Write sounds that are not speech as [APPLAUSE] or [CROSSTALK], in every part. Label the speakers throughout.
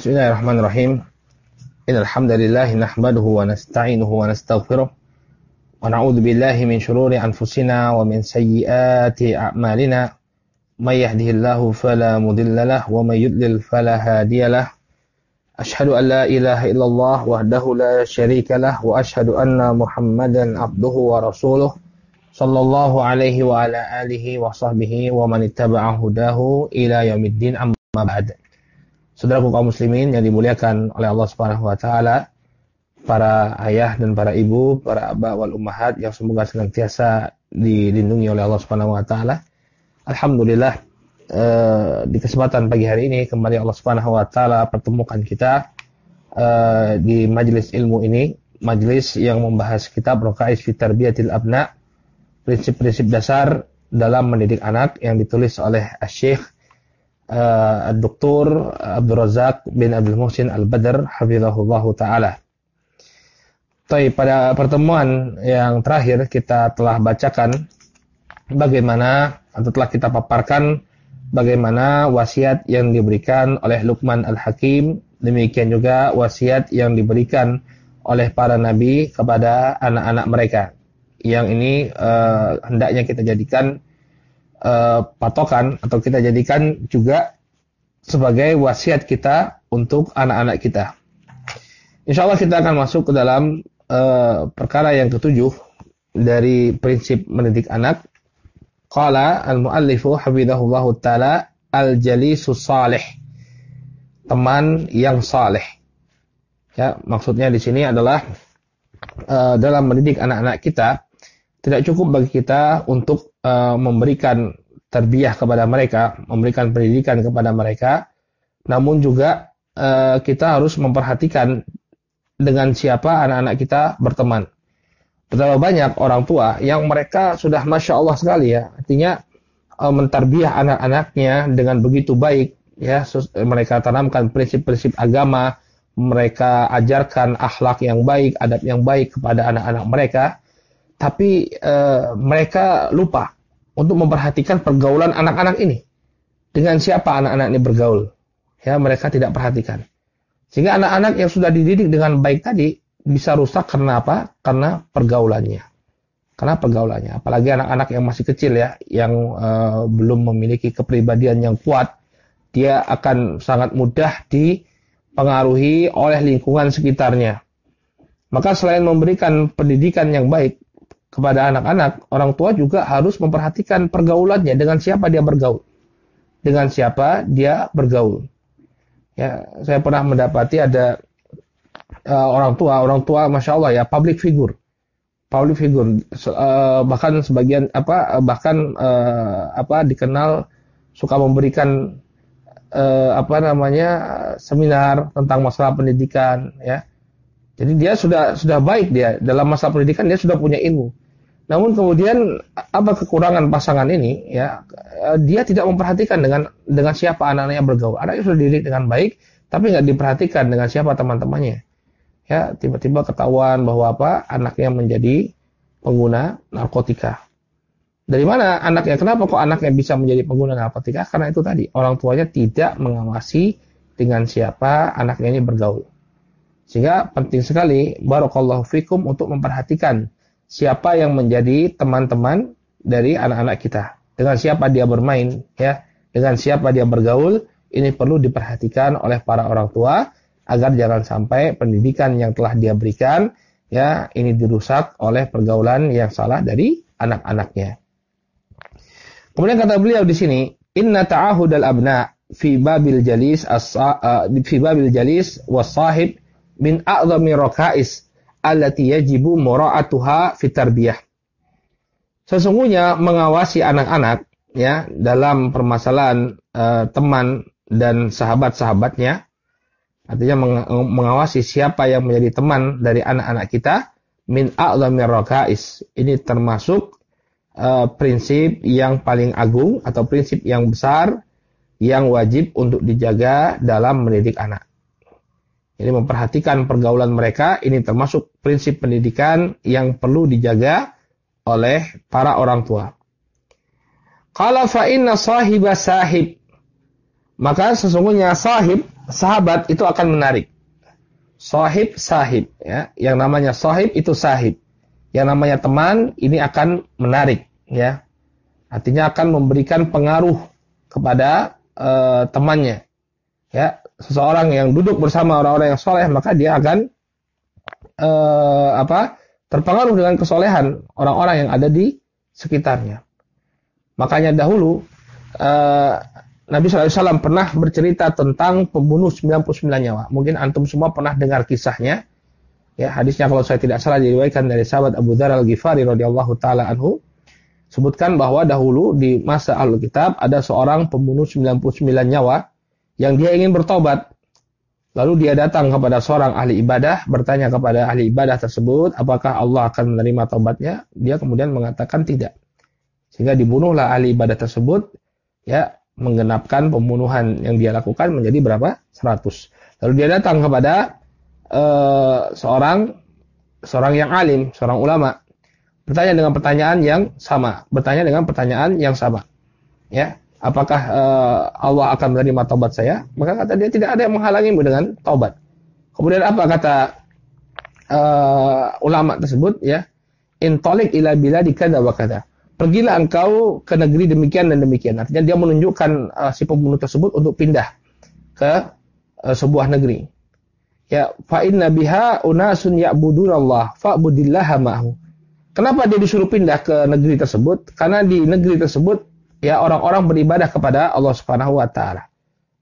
Speaker 1: Bismillahirrahmanirrahim. Innal hamdalillah nahmaduhu wa nasta'inuhu wa nastaghfiruh wa na'udzu billahi min shururi anfusina wa min sayyiati a'malina. May yahdihillahu fala mudilla lahu wa may yudlil fala hadiya lahu. Ashhadu an la ilaha illallah wahdahu la syarika lah wa ashhadu anna Muhammadan abduhu wa rasuluh sallallahu alaihi wa ala alihi wa sahbihi wa man ittaba'a hudahu ila yaumiddin amma ba'd. Saudaraku kaum muslimin yang dimuliakan oleh Allah Subhanahu wa taala, para ayah dan para ibu, para abah wal ummahat yang semoga senantiasa dilindungi oleh Allah Subhanahu wa taala. Alhamdulillah eh, di kesempatan pagi hari ini kembali Allah Subhanahu wa taala pertemukan kita eh, di majelis ilmu ini, majelis yang membahas kitab Raqais fi Tarbiyatil Abna, prinsip-prinsip dasar dalam mendidik anak yang ditulis oleh Syekh uh, Dr. Abdul Razak bin Abdul Muhsin Al-Badr hafizahullah taala. Tapi pada pertemuan yang terakhir kita telah bacakan bagaimana atau telah kita paparkan bagaimana wasiat yang diberikan oleh Luqman Al-Hakim, demikian juga wasiat yang diberikan oleh para nabi kepada anak-anak mereka. Yang ini uh, hendaknya kita jadikan uh, patokan atau kita jadikan juga sebagai wasiat kita untuk anak-anak kita. Insya Allah kita akan masuk ke dalam uh, perkara yang ketujuh dari prinsip mendidik anak. Qala al-muallifu hafidhahullah ta'ala al-jalisus salih. Teman yang saleh. Ya, maksudnya di sini adalah uh, dalam mendidik anak-anak kita tidak cukup bagi kita untuk uh, memberikan terbiah kepada mereka, memberikan pendidikan kepada mereka, namun juga uh, kita harus memperhatikan dengan siapa anak-anak kita berteman. Betapa banyak orang tua yang mereka sudah masya Allah sekali ya, artinya uh, mentarbiah anak-anaknya dengan begitu baik, ya. Mereka tanamkan prinsip-prinsip agama, mereka ajarkan akhlak yang baik, adab yang baik kepada anak-anak mereka, tapi uh, mereka lupa untuk memperhatikan pergaulan anak-anak ini. Dengan siapa anak-anak ini bergaul? Ya, mereka tidak perhatikan. Sehingga anak-anak yang sudah dididik dengan baik tadi bisa rusak karena apa? Karena pergaulannya. Karena pergaulannya. Apalagi anak-anak yang masih kecil ya, yang uh, belum memiliki kepribadian yang kuat, dia akan sangat mudah dipengaruhi oleh lingkungan sekitarnya. Maka selain memberikan pendidikan yang baik, kepada anak-anak, orang tua juga harus memperhatikan pergaulannya dengan siapa dia bergaul. Dengan siapa dia bergaul. Ya, saya pernah mendapati ada uh, orang tua, orang tua masya Allah ya, public figure, public figure, uh, bahkan sebagian apa, bahkan uh, apa dikenal suka memberikan uh, apa namanya seminar tentang masalah pendidikan, ya. Jadi dia sudah sudah baik dia dalam masalah pendidikan dia sudah punya ilmu. Namun kemudian apa kekurangan pasangan ini ya eh, dia tidak memperhatikan dengan dengan siapa anak-anaknya bergaul. Anaknya sudah dididik dengan baik tapi nggak diperhatikan dengan siapa teman-temannya. Ya tiba-tiba ketahuan bahwa apa anaknya menjadi pengguna narkotika. Dari mana anaknya? Kenapa kok anaknya bisa menjadi pengguna narkotika? Karena itu tadi orang tuanya tidak mengawasi dengan siapa anaknya ini bergaul. Sehingga penting sekali barakallahu fikum untuk memperhatikan siapa yang menjadi teman-teman dari anak-anak kita. Dengan siapa dia bermain, ya, dengan siapa dia bergaul, ini perlu diperhatikan oleh para orang tua agar jangan sampai pendidikan yang telah dia berikan, ya, ini dirusak oleh pergaulan yang salah dari anak-anaknya. Kemudian kata beliau di sini, inna ta'ahudal abna fi babil jalis as uh, fi babil jalis was sahib min a'zami raka'is allati yajibu mura'atuha fi tarbiyah. Sesungguhnya mengawasi anak-anak ya dalam permasalahan uh, teman dan sahabat-sahabatnya artinya meng mengawasi siapa yang menjadi teman dari anak-anak kita min a'zamir rakais. Ini termasuk uh, prinsip yang paling agung atau prinsip yang besar yang wajib untuk dijaga dalam mendidik anak. Ini memperhatikan pergaulan mereka, ini termasuk prinsip pendidikan yang perlu dijaga oleh para orang tua. Qala fa inna sahiba sahib maka sesungguhnya sahib, sahabat itu akan menarik. Sahib, sahib. Ya. Yang namanya sahib itu sahib. Yang namanya teman ini akan menarik. Ya. Artinya akan memberikan pengaruh kepada uh, temannya. Ya, seseorang yang duduk bersama orang-orang yang soleh maka dia akan uh, apa terpengaruh dengan kesolehan orang-orang yang ada di sekitarnya. Makanya dahulu uh, Nabi SAW pernah bercerita tentang pembunuh 99 nyawa. Mungkin antum semua pernah dengar kisahnya. Ya, hadisnya kalau saya tidak salah diriwayatkan dari sahabat Abu Dzar Al-Ghifari radhiyallahu taala anhu sebutkan bahwa dahulu di masa Ahlul Kitab ada seorang pembunuh 99 nyawa yang dia ingin bertobat. Lalu dia datang kepada seorang ahli ibadah, bertanya kepada ahli ibadah tersebut, apakah Allah akan menerima tobatnya? Dia kemudian mengatakan tidak. Sehingga dibunuhlah ahli ibadah tersebut, ya menggenapkan pembunuhan yang dia lakukan menjadi berapa? 100. Lalu dia datang kepada uh, seorang seorang yang alim, seorang ulama, bertanya dengan pertanyaan yang sama, bertanya dengan pertanyaan yang sama. Ya, apakah uh, Allah akan menerima taubat saya? Maka kata dia tidak ada yang menghalangimu dengan taubat. Kemudian apa kata uh, ulama tersebut ya? Intolik ila bila dikada wa kada pergilah engkau ke negeri demikian dan demikian. Artinya dia menunjukkan uh, si pembunuh tersebut untuk pindah ke uh, sebuah negeri. Ya, fa inna biha unasun ya'budunallah fa'budillaha ma'hu. Kenapa dia disuruh pindah ke negeri tersebut? Karena di negeri tersebut ya orang-orang beribadah kepada Allah Subhanahu wa taala.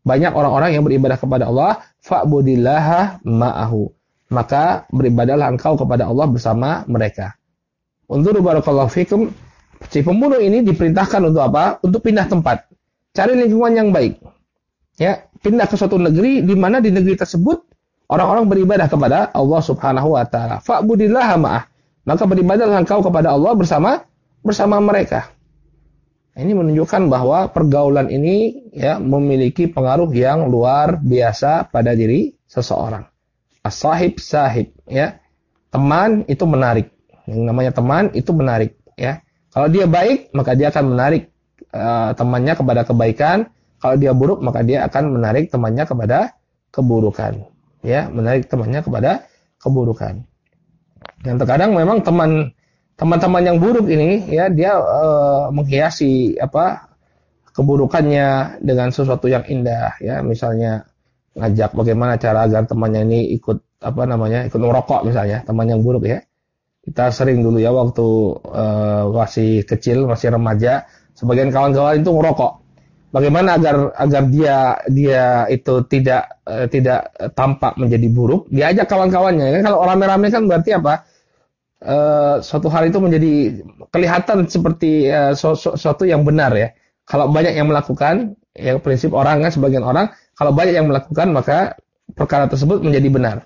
Speaker 1: Banyak orang-orang yang beribadah kepada Allah, fa'budillaha ma'ahu. Maka beribadahlah engkau kepada Allah bersama mereka. Untuk barakallahu fikum Si pembunuh ini diperintahkan untuk apa? Untuk pindah tempat. Cari lingkungan yang baik. Ya, pindah ke suatu negeri di mana di negeri tersebut orang-orang beribadah kepada Allah Subhanahu wa taala. Fa'budillah ma'ah. Maka beribadahlah engkau kepada Allah bersama bersama mereka. Ini menunjukkan bahwa pergaulan ini ya memiliki pengaruh yang luar biasa pada diri seseorang. As-sahib sahib ya. Teman itu menarik. Yang namanya teman itu menarik ya. Kalau dia baik, maka dia akan menarik uh, temannya kepada kebaikan. Kalau dia buruk, maka dia akan menarik temannya kepada keburukan. Ya, menarik temannya kepada keburukan. Dan terkadang memang teman teman-teman yang buruk ini ya dia uh, menghiasi apa keburukannya dengan sesuatu yang indah ya misalnya ngajak bagaimana cara agar temannya ini ikut apa namanya ikut merokok misalnya teman yang buruk ya kita sering dulu ya waktu uh, masih kecil, masih remaja, sebagian kawan-kawan itu ngerokok. Bagaimana agar agar dia dia itu tidak uh, tidak tampak menjadi buruk? Diajak kawan-kawannya. Kan kalau rame-rame kan berarti apa? Uh, suatu hal itu menjadi kelihatan seperti uh, suatu yang benar ya. Kalau banyak yang melakukan, ya prinsip orang kan sebagian orang, kalau banyak yang melakukan maka perkara tersebut menjadi benar.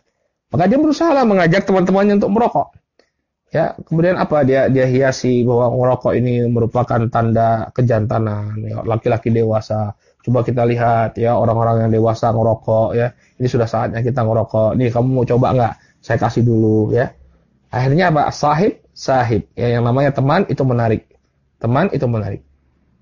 Speaker 1: Maka dia berusaha mengajak teman-temannya untuk merokok. Ya, kemudian apa dia dia hiasi bahwa merokok ini merupakan tanda kejantanan ya, laki-laki dewasa. Coba kita lihat ya orang-orang yang dewasa ngerokok ya. Ini sudah saatnya kita ngerokok. Nih kamu mau coba nggak? Saya kasih dulu ya. Akhirnya apa? Sahib, sahib. Ya yang namanya teman itu menarik. Teman itu menarik.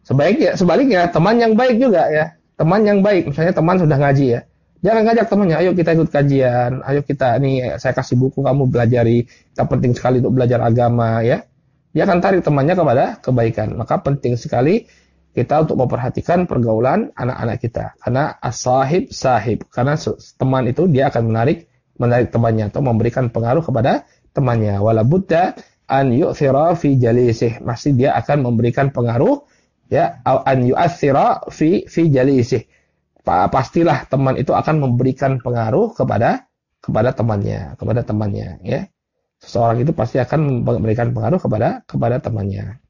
Speaker 1: Sebaiknya sebaliknya teman yang baik juga ya. Teman yang baik, misalnya teman sudah ngaji ya Jangan ngajak temannya, ayo kita ikut kajian, ayo kita nih saya kasih buku kamu belajari, kita penting sekali untuk belajar agama ya. Dia akan tarik temannya kepada kebaikan. Maka penting sekali kita untuk memperhatikan pergaulan anak-anak kita. Karena as-sahib sahib, karena teman itu dia akan menarik menarik temannya atau memberikan pengaruh kepada temannya. Wala buddha an yu'thira fi jalisih. Masih dia akan memberikan pengaruh ya an yu'athira fi fi jalisih pastilah teman itu akan memberikan pengaruh kepada kepada temannya, kepada temannya, ya. Seseorang itu pasti akan memberikan pengaruh kepada kepada temannya.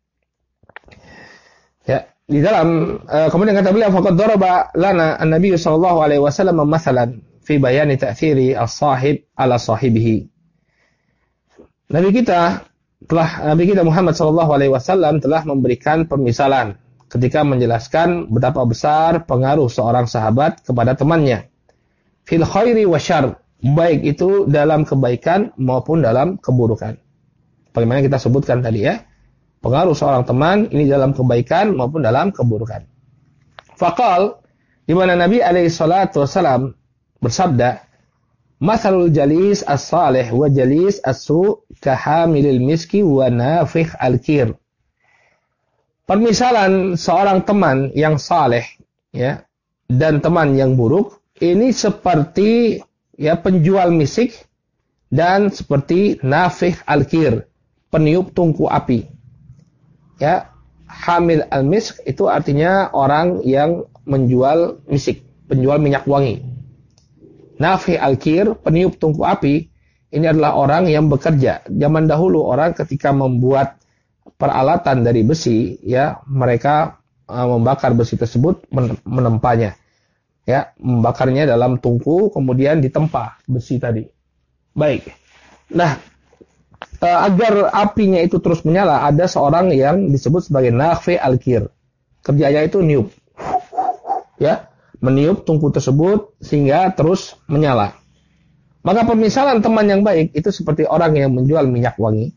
Speaker 1: Ya, di dalam uh, kemudian kata beliau faqad daraba lana an-nabiy sallallahu alaihi wasallam masalan fi bayani ta'thiri as-sahib ala sahibihi. Nabi kita telah Nabi kita Muhammad sallallahu alaihi wasallam telah memberikan pemisalan ketika menjelaskan betapa besar pengaruh seorang sahabat kepada temannya. Fil khairi wa syar, baik itu dalam kebaikan maupun dalam keburukan. Bagaimana kita sebutkan tadi ya. Pengaruh seorang teman ini dalam kebaikan maupun dalam keburukan. Fakal Di mana Nabi alaihi wasalam bersabda, "Masalul jalis as-salih wa jalis as-su kahamilil miski wa nafikh al-kir." Permisalan seorang teman yang saleh ya dan teman yang buruk ini seperti ya penjual misik dan seperti nafih al-kir, peniup tungku api. Ya, hamil al-misk itu artinya orang yang menjual misik, penjual minyak wangi. Nafi al-kir, peniup tungku api, ini adalah orang yang bekerja. Zaman dahulu orang ketika membuat peralatan dari besi, ya mereka uh, membakar besi tersebut, menempanya. Ya, membakarnya dalam tungku, kemudian ditempa besi tadi. Baik. Nah, uh, agar apinya itu terus menyala, ada seorang yang disebut sebagai nafi al-kir. Kerjanya itu niup ya meniup tungku tersebut sehingga terus menyala. Maka pemisalan teman yang baik itu seperti orang yang menjual minyak wangi.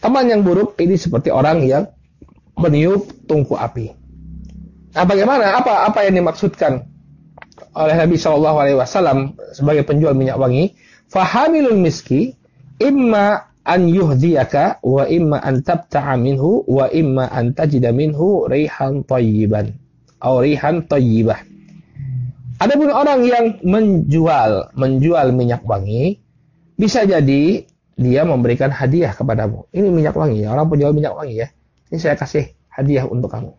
Speaker 1: Teman yang buruk ini seperti orang yang meniup tungku api. Nah, bagaimana? Apa apa yang dimaksudkan oleh Nabi Shallallahu Alaihi Wasallam sebagai penjual minyak wangi? Fahamilul miski imma an yuhdiyaka wa imma an tabta'a minhu wa imma an tajida minhu rihan tayyiban aurihan thayyibah. Adapun orang yang menjual menjual minyak wangi bisa jadi dia memberikan hadiah kepadamu. Ini minyak wangi, orang penjual minyak wangi ya. Ini saya kasih hadiah untuk kamu.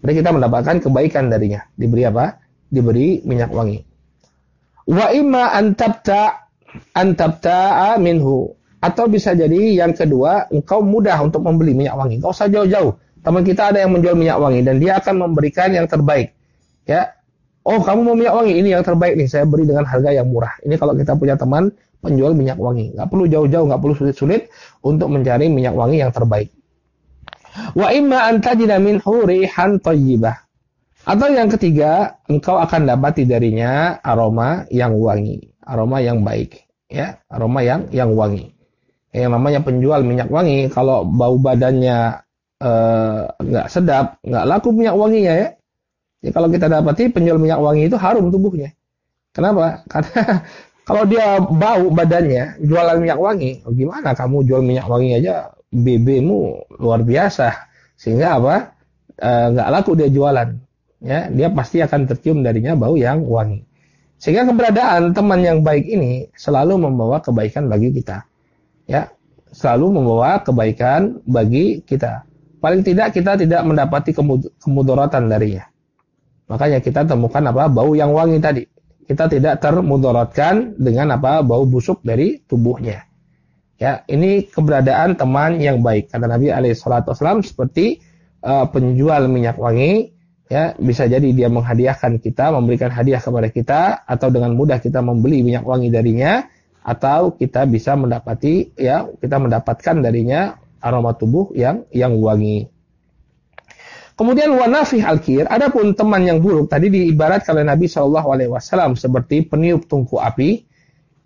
Speaker 1: Berarti kita mendapatkan kebaikan darinya. Diberi apa? Diberi minyak wangi. Wa imma antabta antabta minhu atau bisa jadi yang kedua engkau mudah untuk membeli minyak wangi. Enggak usah jauh-jauh teman kita ada yang menjual minyak wangi dan dia akan memberikan yang terbaik. Ya. Oh, kamu mau minyak wangi, ini yang terbaik nih, saya beri dengan harga yang murah. Ini kalau kita punya teman penjual minyak wangi, nggak perlu jauh-jauh, nggak perlu sulit-sulit untuk mencari minyak wangi yang terbaik. Wa imma an tajida minhu rihan. Atau yang ketiga, engkau akan dapati darinya aroma yang wangi, aroma yang baik, ya, aroma yang yang wangi. Yang namanya penjual minyak wangi, kalau bau badannya Eh, nggak uh, sedap, nggak laku minyak wanginya ya. Ya kalau kita dapati penjual minyak wangi itu harum tubuhnya. Kenapa? [LAUGHS] Karena kalau dia bau badannya, jualan minyak wangi, oh gimana kamu jual minyak wangi aja, BB-mu luar biasa. Sehingga apa? Eh, nggak uh, laku dia jualan. Ya, dia pasti akan tercium darinya bau yang wangi. Sehingga keberadaan teman yang baik ini selalu membawa kebaikan bagi kita. Ya, selalu membawa kebaikan bagi kita paling tidak kita tidak mendapati kemudaratan darinya. Makanya kita temukan apa bau yang wangi tadi. Kita tidak termudaratkan dengan apa bau busuk dari tubuhnya. Ya, ini keberadaan teman yang baik. Kata Nabi Alaihissalam seperti uh, penjual minyak wangi, ya bisa jadi dia menghadiahkan kita, memberikan hadiah kepada kita, atau dengan mudah kita membeli minyak wangi darinya, atau kita bisa mendapati, ya kita mendapatkan darinya aroma tubuh yang yang wangi. Kemudian wanafih alkir, adapun teman yang buruk tadi diibarat oleh Nabi Shallallahu Alaihi Wasallam seperti peniup tungku api,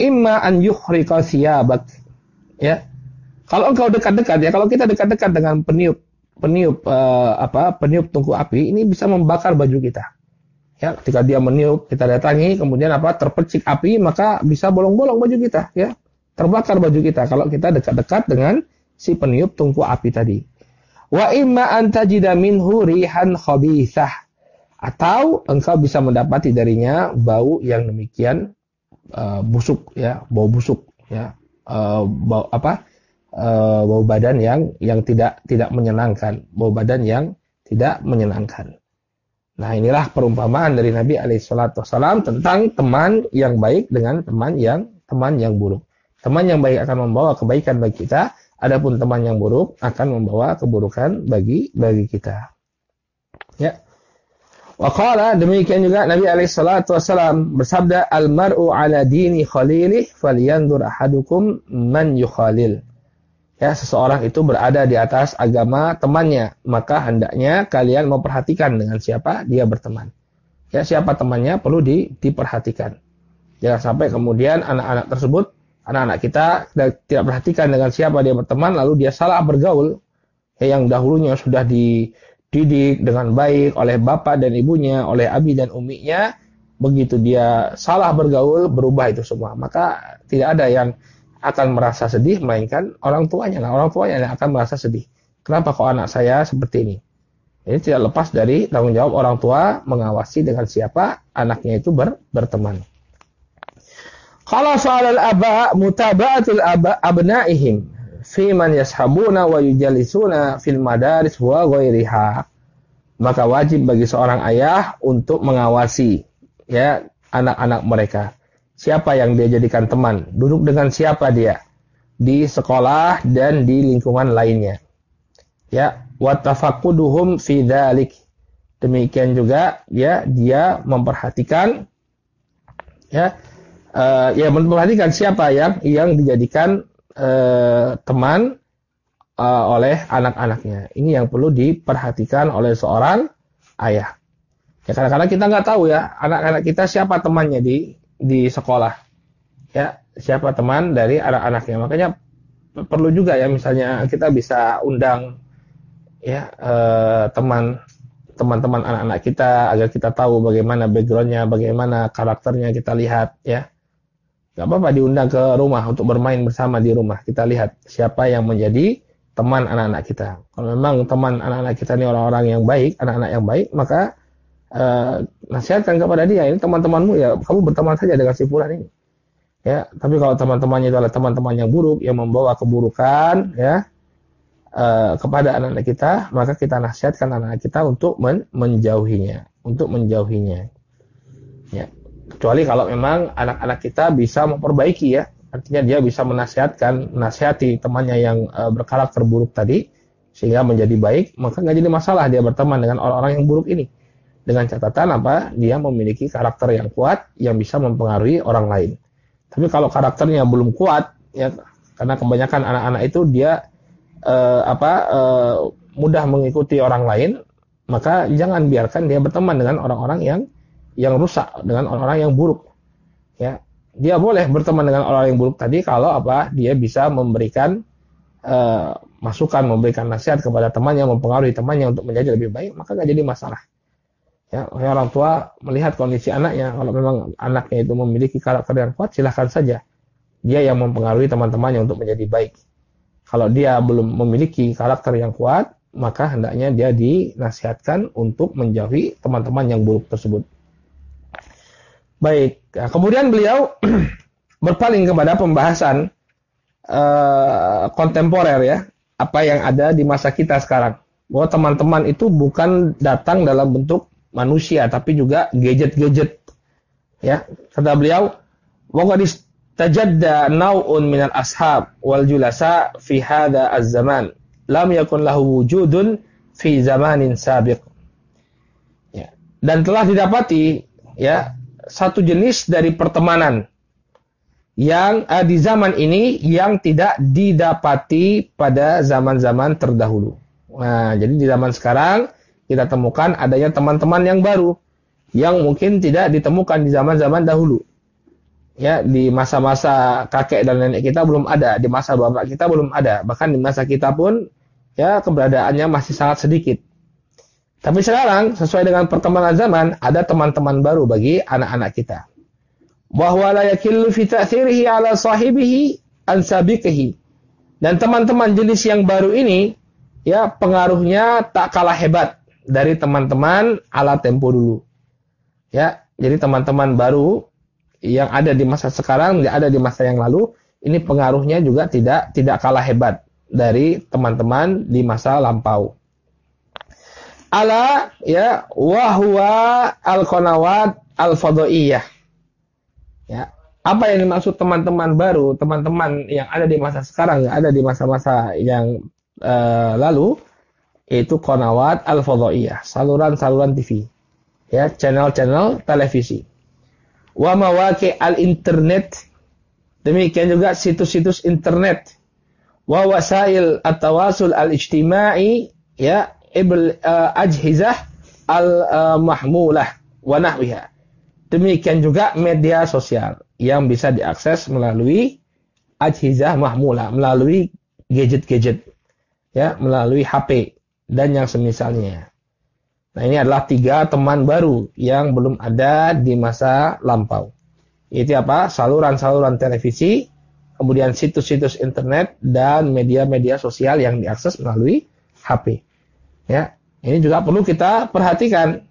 Speaker 1: imma an yuhrika siyabak. Ya, kalau engkau dekat-dekat ya, kalau kita dekat-dekat dengan peniup peniup uh, apa peniup tungku api ini bisa membakar baju kita. Ya, ketika dia meniup, kita datangi, kemudian apa terpercik api, maka bisa bolong-bolong baju kita, ya, terbakar baju kita. Kalau kita dekat-dekat dengan si peniup tungku api tadi. Wa imma antajida minhu rihan khabithah. Atau engkau bisa mendapati darinya bau yang demikian uh, busuk ya, bau busuk ya. Uh, bau apa? Uh, bau badan yang yang tidak tidak menyenangkan, bau badan yang tidak menyenangkan. Nah, inilah perumpamaan dari Nabi alaihissalam tentang teman yang baik dengan teman yang teman yang buruk. Teman yang baik akan membawa kebaikan bagi kita, Adapun teman yang buruk akan membawa keburukan bagi bagi kita. Ya. Waqala demikian juga Nabi alaihi salatu bersabda al-mar'u ala dini khalilih falyandur ahadukum man yukhalil. Ya, seseorang itu berada di atas agama temannya, maka hendaknya kalian memperhatikan dengan siapa dia berteman. Ya, siapa temannya perlu di, diperhatikan. Jangan sampai kemudian anak-anak tersebut anak-anak kita tidak perhatikan dengan siapa dia berteman lalu dia salah bergaul ya, yang dahulunya sudah di didik dengan baik oleh bapak dan ibunya, oleh abi dan uminya, begitu dia salah bergaul, berubah itu semua. Maka tidak ada yang akan merasa sedih, melainkan orang tuanya. Nah, orang tuanya yang akan merasa sedih. Kenapa kok anak saya seperti ini? Ini tidak lepas dari tanggung jawab orang tua mengawasi dengan siapa anaknya itu ber, berteman. Kalau soal al-aba mutaba'atul aba abnaihim. Fi man yashabuna wa yujalisuna fil madaris wa ghairiha. Maka wajib bagi seorang ayah untuk mengawasi ya anak-anak mereka. Siapa yang dia jadikan teman? Duduk dengan siapa dia? Di sekolah dan di lingkungan lainnya. Ya wa tafaquduhum fi dzalik demikian juga ya dia memperhatikan ya uh, ya memperhatikan siapa yang yang dijadikan uh, teman uh, oleh anak-anaknya. Ini yang perlu diperhatikan oleh seorang ayah. Ya kadang-kadang kita nggak tahu ya anak-anak kita siapa temannya di di sekolah. Ya siapa teman dari anak-anaknya. Makanya perlu juga ya misalnya kita bisa undang ya uh, teman teman-teman anak-anak kita agar kita tahu bagaimana backgroundnya, bagaimana karakternya kita lihat ya. Gak apa-apa diundang ke rumah untuk bermain bersama di rumah. Kita lihat siapa yang menjadi teman anak-anak kita. Kalau memang teman anak-anak kita ini orang-orang yang baik, anak-anak yang baik, maka uh, nasihatkan kepada dia, ini teman-temanmu ya, kamu berteman saja dengan si fulan ini. Ya, tapi kalau teman-temannya itu adalah teman-teman yang buruk yang membawa keburukan ya uh, kepada anak-anak kita, maka kita nasihatkan anak-anak kita untuk men menjauhinya, untuk menjauhinya. Ya kecuali kalau memang anak-anak kita bisa memperbaiki ya. Artinya dia bisa menasihatkan menasihati temannya yang e, berkarakter buruk tadi sehingga menjadi baik maka nggak jadi masalah dia berteman dengan orang-orang yang buruk ini. Dengan catatan apa? Dia memiliki karakter yang kuat yang bisa mempengaruhi orang lain. Tapi kalau karakternya belum kuat ya karena kebanyakan anak-anak itu dia e, apa e, mudah mengikuti orang lain maka jangan biarkan dia berteman dengan orang-orang yang yang rusak dengan orang-orang yang buruk. Ya, dia boleh berteman dengan orang yang buruk tadi kalau apa? Dia bisa memberikan uh, masukan, memberikan nasihat kepada temannya, mempengaruhi temannya untuk menjadi lebih baik, maka nggak jadi masalah. Ya, orang tua melihat kondisi anaknya, kalau memang anaknya itu memiliki karakter yang kuat, silahkan saja. Dia yang mempengaruhi teman-temannya untuk menjadi baik. Kalau dia belum memiliki karakter yang kuat, maka hendaknya dia dinasihatkan untuk menjauhi teman-teman yang buruk tersebut. Baik, nah, kemudian beliau [CLEARS THROAT] berpaling kepada pembahasan uh, kontemporer ya, apa yang ada di masa kita sekarang. Bahwa teman-teman itu bukan datang dalam bentuk manusia, tapi juga gadget-gadget. Ya, kata beliau, qad tajadda naw'un minal ashab wal julasa fi hadha az-zaman lam yakun lahu wujudun fi zamanin sabiq. Ya. Dan telah didapati ya satu jenis dari pertemanan yang uh, di zaman ini yang tidak didapati pada zaman-zaman terdahulu. Nah, jadi di zaman sekarang kita temukan adanya teman-teman yang baru yang mungkin tidak ditemukan di zaman-zaman dahulu. Ya, di masa-masa kakek dan nenek kita belum ada, di masa bapak kita belum ada, bahkan di masa kita pun ya keberadaannya masih sangat sedikit. Tapi sekarang sesuai dengan perkembangan zaman ada teman-teman baru bagi anak-anak kita. Bahwa la yakillu fi ta'thirihi ala sahibihi an sabiqihi. Dan teman-teman jenis yang baru ini ya pengaruhnya tak kalah hebat dari teman-teman ala tempo dulu. Ya, jadi teman-teman baru yang ada di masa sekarang, yang ada di masa yang lalu, ini pengaruhnya juga tidak tidak kalah hebat dari teman-teman di masa lampau ala ya wahwa al qanawat al fadhaiyah. Ya. Apa yang dimaksud teman-teman baru, teman-teman yang ada di masa sekarang, yang ada di masa-masa yang uh, lalu itu qanawat al fadhaiyah, saluran-saluran TV. Ya, channel-channel televisi. Wa mawaqi al internet. Demikian juga situs-situs internet. Wa wasail at-tawasul al-ijtimai ya ajhizah al uh, mahmulah wa nahwiha. Demikian juga media sosial yang bisa diakses melalui ajhizah mahmulah, melalui gadget-gadget ya, melalui HP dan yang semisalnya. Nah ini adalah tiga teman baru yang belum ada di masa lampau. Itu apa? Saluran-saluran televisi, kemudian situs-situs internet dan media-media sosial yang diakses melalui HP. Ya, ini juga perlu kita perhatikan.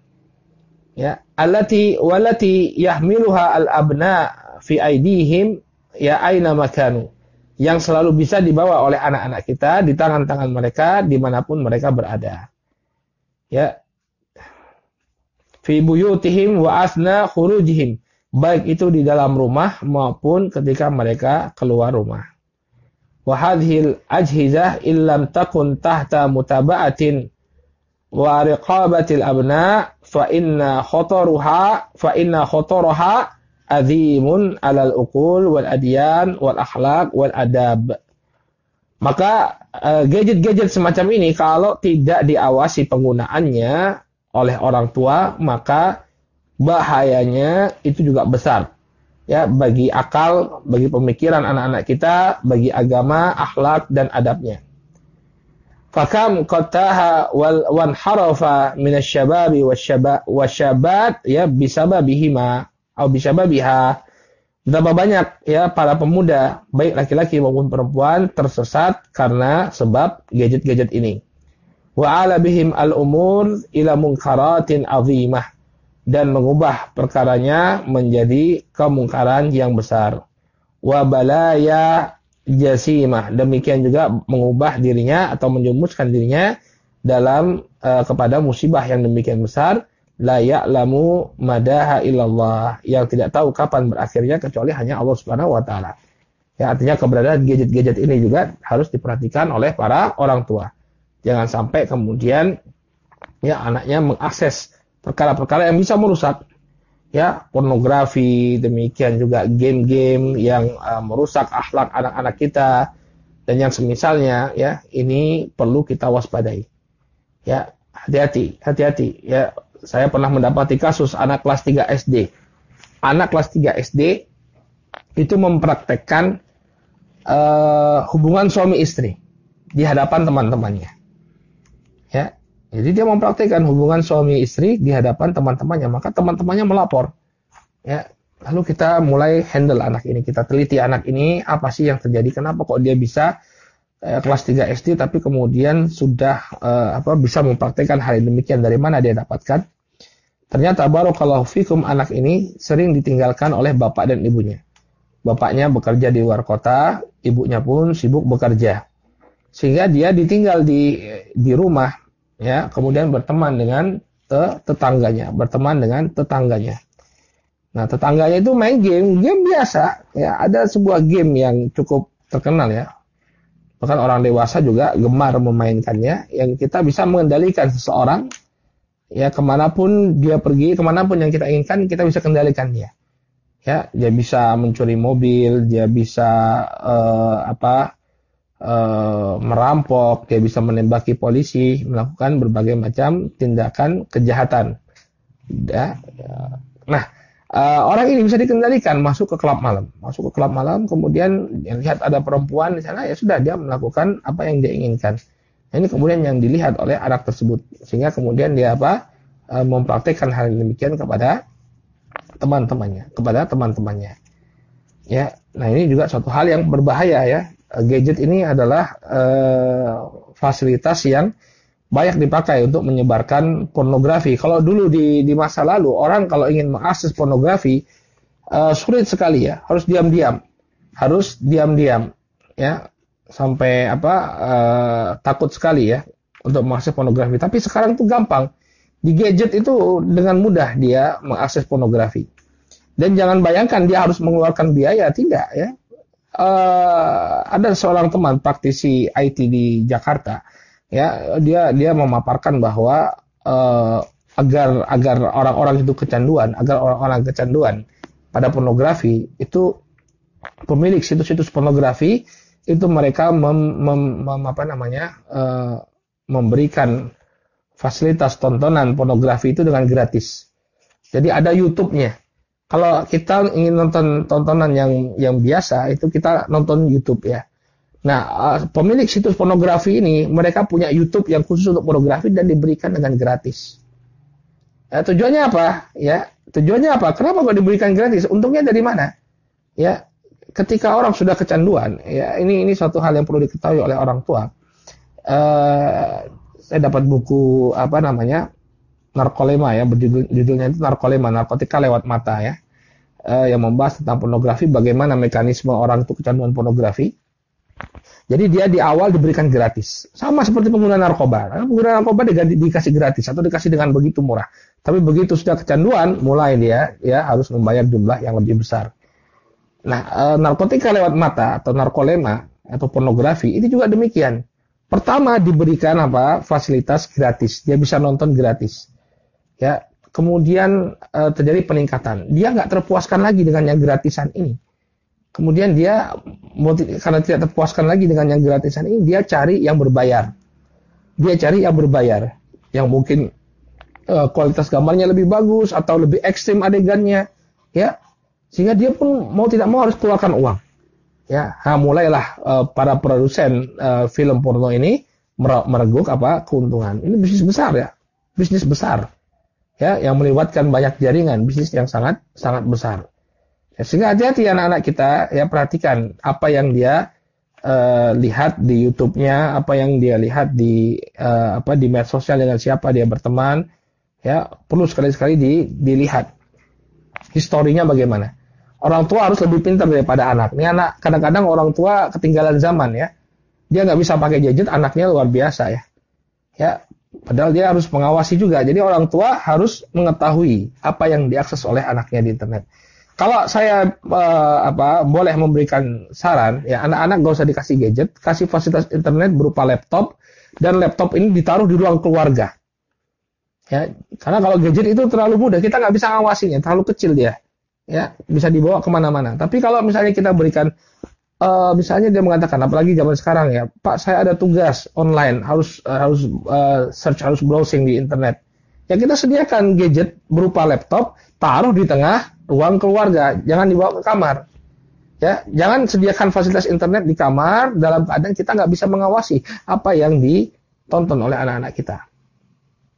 Speaker 1: Ya, allati walati yahmiluha al-abna fi aidihim ya aina makanu. Yang selalu bisa dibawa oleh anak-anak kita di tangan-tangan mereka di mana pun mereka berada. Ya, fi buyutihim wa asna khurujihim. Baik itu di dalam rumah maupun ketika mereka keluar rumah. Wa hadhil ajhizah illam takun tahta mutaba'atin wa riqabatil abna fa inna khotoruha fa inna khotoruha azimun alal uqul wal adyan wal akhlaq wal adab. Maka eh, gadget-gadget uh, semacam ini kalau tidak diawasi penggunaannya oleh orang tua, maka bahayanya itu juga besar. Ya, bagi akal, bagi pemikiran anak-anak kita, bagi agama, akhlak dan adabnya. Fakam qataha wal wan harafa min asyababi wasyabat ya bisababihima atau bisababiha. Betapa banyak ya para pemuda, baik laki-laki maupun perempuan tersesat karena sebab gadget-gadget ini wa ala bihim al-umur ila munkaratin azimah dan mengubah perkaranya menjadi kemungkaran yang besar. Wa balaya jasimah. Demikian juga mengubah dirinya atau menjumuskan dirinya dalam uh, kepada musibah yang demikian besar la ya'lamu madaha illallah yang tidak tahu kapan berakhirnya kecuali hanya Allah Subhanahu wa taala. Ya artinya keberadaan gadget-gadget ini juga harus diperhatikan oleh para orang tua. Jangan sampai kemudian ya anaknya mengakses perkara-perkara yang bisa merusak ya pornografi, demikian juga game-game yang uh, merusak akhlak anak-anak kita dan yang semisalnya ya ini perlu kita waspadai. Ya, hati-hati, hati-hati. Ya, saya pernah mendapati kasus anak kelas 3 SD. Anak kelas 3 SD itu mempraktekkan uh, hubungan suami istri di hadapan teman-temannya. Ya. Jadi dia mempraktikkan hubungan suami istri di hadapan teman-temannya, maka teman-temannya melapor. Ya. Lalu kita mulai handle anak ini, kita teliti anak ini apa sih yang terjadi, kenapa kok dia bisa eh, kelas 3 SD tapi kemudian sudah eh, apa bisa mempraktikkan hal demikian dari mana dia dapatkan? Ternyata baru kalau fikum anak ini sering ditinggalkan oleh bapak dan ibunya. Bapaknya bekerja di luar kota, ibunya pun sibuk bekerja. Sehingga dia ditinggal di di rumah ya kemudian berteman dengan te tetangganya berteman dengan tetangganya. Nah tetangganya itu main game game biasa. Ya ada sebuah game yang cukup terkenal ya. Bahkan orang dewasa juga gemar memainkannya yang kita bisa mengendalikan seseorang ya ke mana pun dia pergi ke mana pun yang kita inginkan kita bisa kendalikan dia ya dia bisa mencuri mobil dia bisa uh, apa Eh, merampok, dia bisa menembaki polisi, melakukan berbagai macam tindakan kejahatan. Ya, ya. Nah, uh, orang ini bisa dikendalikan masuk ke klub malam, masuk ke klub malam, kemudian lihat ada perempuan di sana, ya sudah dia melakukan apa yang dia inginkan. Nah, ini kemudian yang dilihat oleh anak tersebut, sehingga kemudian dia apa uh, mempraktekkan hal yang demikian kepada teman-temannya, kepada teman-temannya. Ya, nah ini juga suatu hal yang berbahaya ya. Eh, gadget ini adalah uh, fasilitas yang banyak dipakai untuk menyebarkan pornografi. Kalau dulu di, di masa lalu orang kalau ingin mengakses pornografi uh, sulit sekali ya, harus diam-diam, harus diam-diam, ya sampai apa uh, takut sekali ya untuk mengakses pornografi. Tapi sekarang itu gampang. Di gadget itu dengan mudah dia mengakses pornografi. Dan jangan bayangkan dia harus mengeluarkan biaya, tidak ya uh, ada seorang teman praktisi IT di Jakarta. Ya dia dia memaparkan bahwa uh, agar agar orang-orang itu kecanduan agar orang-orang kecanduan pada pornografi itu pemilik situs-situs pornografi itu mereka mem, mem, mem, apa namanya uh, memberikan fasilitas tontonan pornografi itu dengan gratis. Jadi ada YouTube-nya kalau kita ingin nonton tontonan yang yang biasa itu kita nonton YouTube ya. Nah, uh, pemilik situs pornografi ini mereka punya YouTube yang khusus untuk pornografi dan diberikan dengan gratis. Ya, tujuannya apa? Ya, tujuannya apa? Kenapa kok diberikan gratis? Untungnya dari mana? Ya, ketika orang sudah kecanduan, ya ini ini suatu hal yang perlu diketahui oleh orang tua. Uh, saya dapat buku apa namanya narkolema ya berjudul judulnya itu narkolema narkotika lewat mata ya uh, yang membahas tentang pornografi bagaimana mekanisme orang itu kecanduan pornografi jadi dia di awal diberikan gratis. Sama seperti pengguna narkoba. Pengguna narkoba diganti, dikasih gratis atau dikasih dengan begitu murah. Tapi begitu sudah kecanduan, mulai dia ya harus membayar jumlah yang lebih besar. Nah, e, narkotika lewat mata atau narkolema atau pornografi ini juga demikian. Pertama diberikan apa? fasilitas gratis. Dia bisa nonton gratis. Ya, kemudian e, terjadi peningkatan. Dia nggak terpuaskan lagi dengan yang gratisan ini Kemudian dia karena tidak terpuaskan lagi dengan yang gratisan ini, dia cari yang berbayar. Dia cari yang berbayar, yang mungkin uh, kualitas gambarnya lebih bagus atau lebih ekstrim adegannya, ya. Sehingga dia pun mau tidak mau harus keluarkan uang. Ya, nah, mulailah uh, para produsen uh, film porno ini mereguk apa keuntungan. Ini bisnis besar ya, bisnis besar. Ya, yang melibatkan banyak jaringan, bisnis yang sangat sangat besar. Ya, sehingga hati-hati anak-anak kita ya perhatikan apa yang dia uh, lihat di YouTube-nya, apa yang dia lihat di uh, apa di media sosial dengan siapa dia berteman, ya perlu sekali-sekali di, dilihat historinya bagaimana. Orang tua harus lebih pintar daripada anak. Ini anak kadang-kadang orang tua ketinggalan zaman ya. Dia nggak bisa pakai gadget, anaknya luar biasa ya. Ya, padahal dia harus mengawasi juga. Jadi orang tua harus mengetahui apa yang diakses oleh anaknya di internet kalau saya uh, apa boleh memberikan saran ya anak-anak gak usah dikasih gadget, kasih fasilitas internet berupa laptop dan laptop ini ditaruh di ruang keluarga. Ya, karena kalau gadget itu terlalu mudah, kita nggak bisa ngawasinya, terlalu kecil dia. Ya, bisa dibawa ke mana-mana. Tapi kalau misalnya kita berikan, uh, misalnya dia mengatakan, apalagi zaman sekarang ya, Pak saya ada tugas online, harus uh, harus uh, search, harus browsing di internet. Ya kita sediakan gadget berupa laptop, taruh di tengah ruang keluarga, jangan dibawa ke kamar. Ya, jangan sediakan fasilitas internet di kamar dalam keadaan kita nggak bisa mengawasi apa yang ditonton oleh anak-anak kita.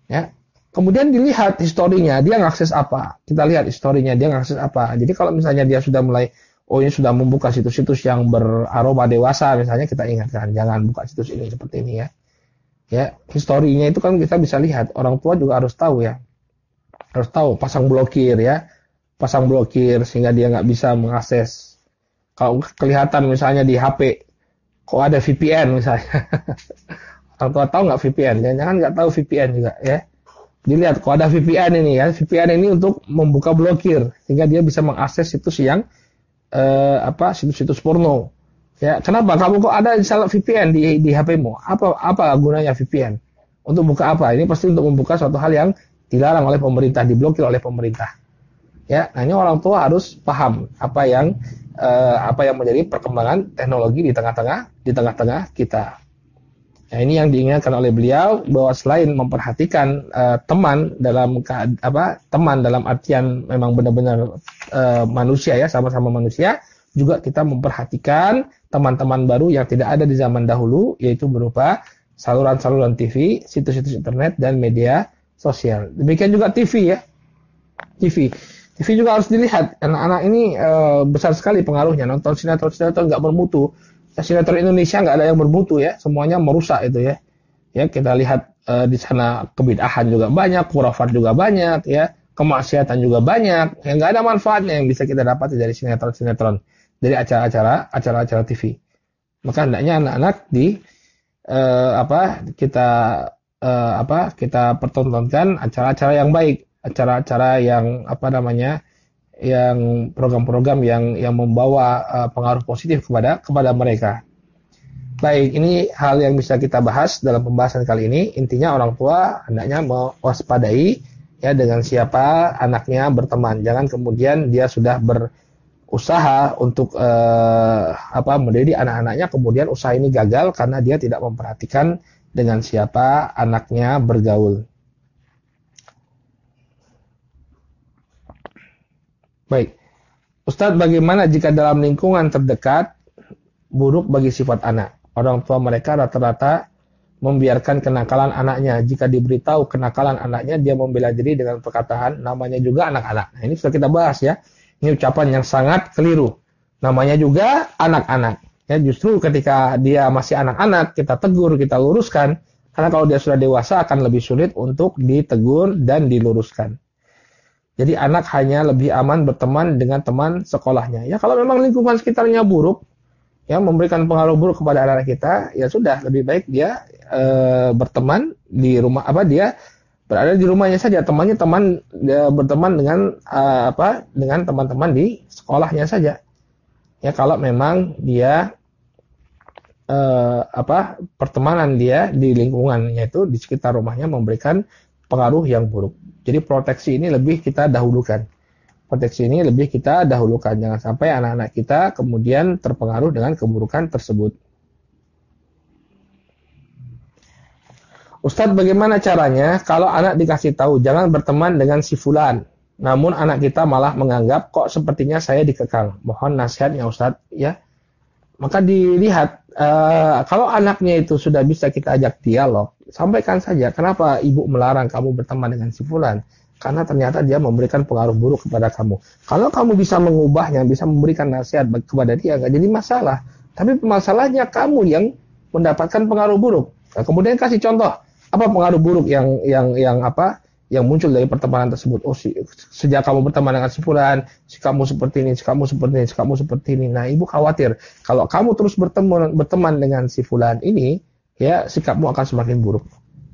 Speaker 1: Ya. Kemudian dilihat historinya, dia ngakses apa. Kita lihat historinya, dia ngakses apa. Jadi kalau misalnya dia sudah mulai, oh ini sudah membuka situs-situs yang beraroma dewasa, misalnya kita ingatkan, jangan buka situs ini seperti ini ya. Ya, historinya itu kan kita bisa lihat. Orang tua juga harus tahu ya. Harus tahu, pasang blokir ya pasang blokir sehingga dia nggak bisa mengakses. Kalau kelihatan misalnya di HP, kok ada VPN misalnya. [LAUGHS] Orang tua tahu nggak VPN? Jangan-jangan nggak tahu VPN juga ya. Dilihat kok ada VPN ini ya. VPN ini untuk membuka blokir sehingga dia bisa mengakses situs yang eh, apa situs-situs porno. Ya, kenapa kamu kok ada misalnya VPN di di HP-mu? Apa apa gunanya VPN? Untuk buka apa? Ini pasti untuk membuka suatu hal yang dilarang oleh pemerintah, diblokir oleh pemerintah. Ya, nah ini orang tua harus paham apa yang uh, apa yang menjadi perkembangan teknologi di tengah-tengah di tengah-tengah kita. Nah, ini yang diingatkan oleh beliau bahwa selain memperhatikan uh, teman dalam apa teman dalam artian memang benar-benar uh, manusia ya sama-sama manusia, juga kita memperhatikan teman-teman baru yang tidak ada di zaman dahulu yaitu berupa saluran-saluran TV, situs-situs internet dan media sosial. Demikian juga TV ya. TV. TV juga harus dilihat. Anak-anak ini e, besar sekali pengaruhnya. Nonton sinetron-sinetron nggak bermutu. Ya, sinetron Indonesia nggak ada yang bermutu ya. Semuanya merusak itu ya. Ya kita lihat e, di sana kebidahan juga banyak, kurafat juga banyak ya. Kemaksiatan juga banyak. Yang nggak ada manfaatnya yang bisa kita dapat dari sinetron-sinetron. Dari acara-acara acara-acara TV. Maka hendaknya anak-anak di e, apa kita e, apa kita pertontonkan acara-acara yang baik acara-acara yang apa namanya yang program-program yang yang membawa uh, pengaruh positif kepada kepada mereka. Baik, ini hal yang bisa kita bahas dalam pembahasan kali ini. Intinya orang tua hendaknya mewaspadai ya dengan siapa anaknya berteman. Jangan kemudian dia sudah berusaha untuk uh, apa mendidik anak-anaknya kemudian usaha ini gagal karena dia tidak memperhatikan dengan siapa anaknya bergaul. Baik. Ustadz, bagaimana jika dalam lingkungan terdekat buruk bagi sifat anak? Orang tua mereka rata-rata membiarkan kenakalan anaknya. Jika diberitahu kenakalan anaknya, dia membela diri dengan perkataan namanya juga anak-anak. Nah, ini sudah kita bahas ya. Ini ucapan yang sangat keliru. Namanya juga anak-anak. Ya, justru ketika dia masih anak-anak, kita tegur, kita luruskan. Karena kalau dia sudah dewasa akan lebih sulit untuk ditegur dan diluruskan. Jadi anak hanya lebih aman berteman dengan teman sekolahnya. Ya kalau memang lingkungan sekitarnya buruk, ya memberikan pengaruh buruk kepada anak-anak kita, ya sudah lebih baik dia e, berteman di rumah apa dia berada di rumahnya saja temannya teman dia berteman dengan e, apa dengan teman-teman di sekolahnya saja. Ya kalau memang dia e, apa pertemanan dia di lingkungannya itu di sekitar rumahnya memberikan pengaruh yang buruk. Jadi proteksi ini lebih kita dahulukan proteksi ini lebih kita dahulukan. Jangan sampai anak-anak kita kemudian terpengaruh dengan keburukan tersebut. Ustadz bagaimana caranya kalau anak dikasih tahu jangan berteman dengan si fulan. Namun anak kita malah menganggap kok sepertinya saya dikekang. Mohon nasihatnya Ustadz ya. Maka dilihat uh, kalau anaknya itu sudah bisa kita ajak dialog, sampaikan saja kenapa ibu melarang kamu berteman dengan si fulan karena ternyata dia memberikan pengaruh buruk kepada kamu. Kalau kamu bisa mengubahnya, bisa memberikan nasihat kepada dia, nggak jadi masalah. Tapi masalahnya kamu yang mendapatkan pengaruh buruk. Nah, kemudian kasih contoh apa pengaruh buruk yang yang yang apa yang muncul dari pertemanan tersebut. Oh, si, sejak kamu berteman dengan si fulan, si kamu seperti ini, si kamu seperti ini, si kamu seperti ini. Nah, ibu khawatir kalau kamu terus berteman berteman dengan si fulan ini, ya sikapmu akan semakin buruk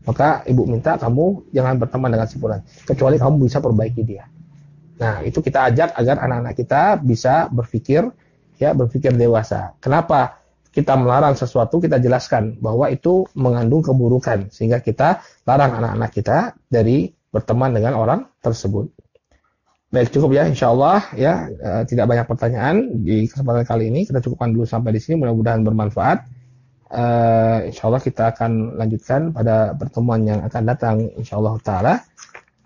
Speaker 1: maka ibu minta kamu jangan berteman dengan si fulan kecuali kamu bisa perbaiki dia. Nah, itu kita ajak agar anak-anak kita bisa berpikir ya, berpikir dewasa. Kenapa kita melarang sesuatu kita jelaskan bahwa itu mengandung keburukan. Sehingga kita larang anak-anak kita dari berteman dengan orang tersebut. Baik cukup ya insya Allah ya. Eh, tidak banyak pertanyaan di kesempatan kali ini. Kita cukupkan dulu sampai di sini mudah-mudahan bermanfaat. Uh, insya Allah kita akan lanjutkan pada pertemuan yang akan datang insya Allah Taala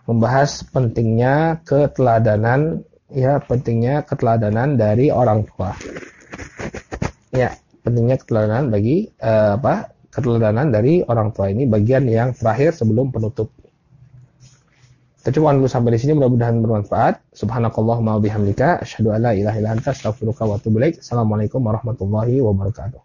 Speaker 1: membahas pentingnya keteladanan ya pentingnya keteladanan dari orang tua. Ya pentingnya keteladanan bagi uh, apa keteladanan dari orang tua ini bagian yang terakhir sebelum penutup kita dulu sampai di sini mudah-mudahan bermanfaat. Subhanakallahumma bihamdika asyhadu an la ilaha illa anta astaghfiruka. Assalamualaikum warahmatullahi wabarakatuh.